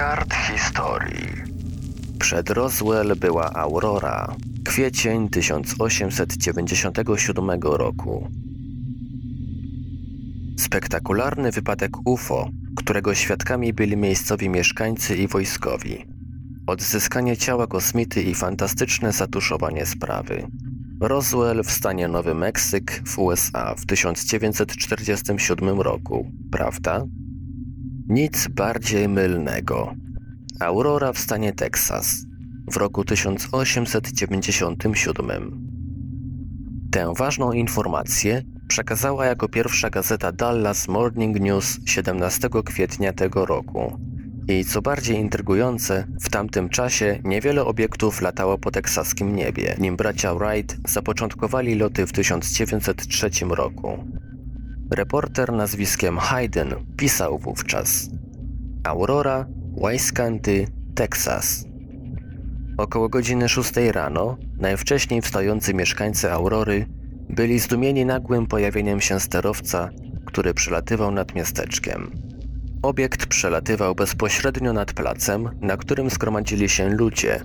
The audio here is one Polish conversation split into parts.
kart historii. Przed Roswell była Aurora, kwiecień 1897 roku. Spektakularny wypadek UFO, którego świadkami byli miejscowi mieszkańcy i wojskowi. Odzyskanie ciała kosmity i fantastyczne zatuszowanie sprawy. Roswell w stanie Nowy Meksyk w USA w 1947 roku, prawda? Nic bardziej mylnego. Aurora w stanie Teksas w roku 1897. Tę ważną informację przekazała jako pierwsza gazeta Dallas Morning News 17 kwietnia tego roku. I co bardziej intrygujące, w tamtym czasie niewiele obiektów latało po teksaskim niebie, nim bracia Wright zapoczątkowali loty w 1903 roku. Reporter nazwiskiem Hayden pisał wówczas Aurora, Waiscanty, Texas. Około godziny 6 rano najwcześniej wstający mieszkańcy Aurory byli zdumieni nagłym pojawieniem się sterowca, który przelatywał nad miasteczkiem. Obiekt przelatywał bezpośrednio nad placem, na którym zgromadzili się ludzie,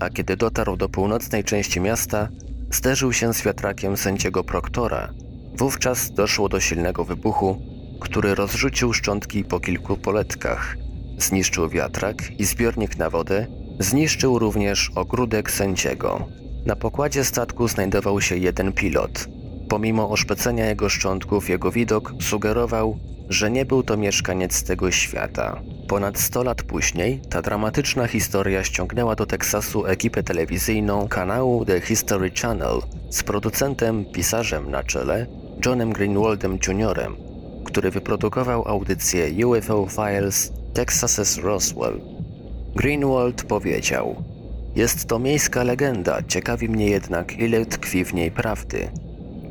a kiedy dotarł do północnej części miasta, zderzył się z wiatrakiem sędziego proktora. Wówczas doszło do silnego wybuchu, który rozrzucił szczątki po kilku poletkach. Zniszczył wiatrak i zbiornik na wodę, zniszczył również ogródek sędziego. Na pokładzie statku znajdował się jeden pilot. Pomimo oszpecenia jego szczątków, jego widok sugerował, że nie był to mieszkaniec tego świata. Ponad 100 lat później ta dramatyczna historia ściągnęła do Teksasu ekipę telewizyjną kanału The History Channel z producentem, pisarzem na czele, Johnem Greenwaldem Jr., który wyprodukował audycję UFO Files Texas's Roswell. Greenwald powiedział: Jest to miejska legenda, ciekawi mnie jednak, ile tkwi w niej prawdy.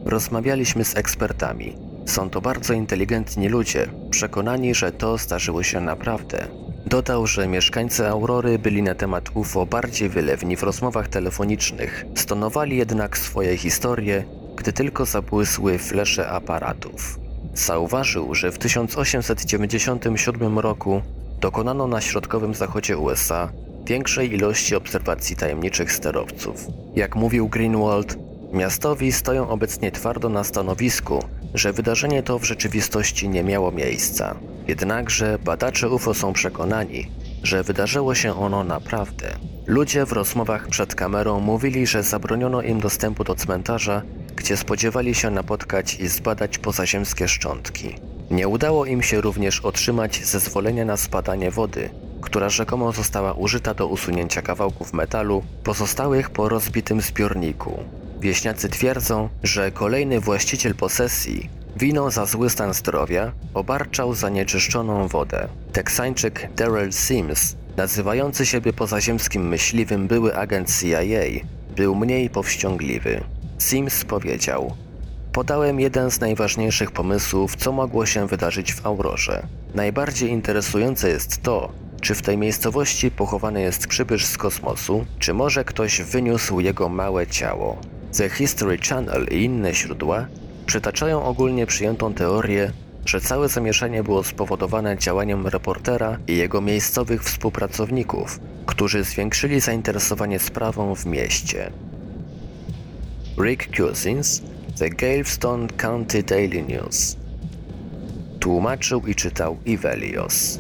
Rozmawialiśmy z ekspertami. Są to bardzo inteligentni ludzie, przekonani, że to zdarzyło się naprawdę. Dodał, że mieszkańcy Aurory byli na temat UFO bardziej wylewni w rozmowach telefonicznych, stonowali jednak swoje historie, gdy tylko zabłysły flesze aparatów. Zauważył, że w 1897 roku dokonano na środkowym zachodzie USA większej ilości obserwacji tajemniczych sterowców. Jak mówił Greenwald, miastowi stoją obecnie twardo na stanowisku, że wydarzenie to w rzeczywistości nie miało miejsca. Jednakże badacze UFO są przekonani, że wydarzyło się ono naprawdę. Ludzie w rozmowach przed kamerą mówili, że zabroniono im dostępu do cmentarza, gdzie spodziewali się napotkać i zbadać pozaziemskie szczątki. Nie udało im się również otrzymać zezwolenia na spadanie wody, która rzekomo została użyta do usunięcia kawałków metalu pozostałych po rozbitym zbiorniku. Wieśniacy twierdzą, że kolejny właściciel posesji winą za zły stan zdrowia obarczał zanieczyszczoną wodę. Teksańczyk Daryl Sims, nazywający siebie pozaziemskim myśliwym były agent CIA, był mniej powściągliwy. Sims powiedział: Podałem jeden z najważniejszych pomysłów, co mogło się wydarzyć w Aurorze. Najbardziej interesujące jest to, czy w tej miejscowości pochowany jest przybysz z kosmosu, czy może ktoś wyniósł jego małe ciało. The History Channel i inne źródła przytaczają ogólnie przyjętą teorię, że całe zamieszanie było spowodowane działaniem reportera i jego miejscowych współpracowników, którzy zwiększyli zainteresowanie sprawą w mieście. Rick Cousins, The Galveston County Daily News. Tłumaczył i czytał Ivelios.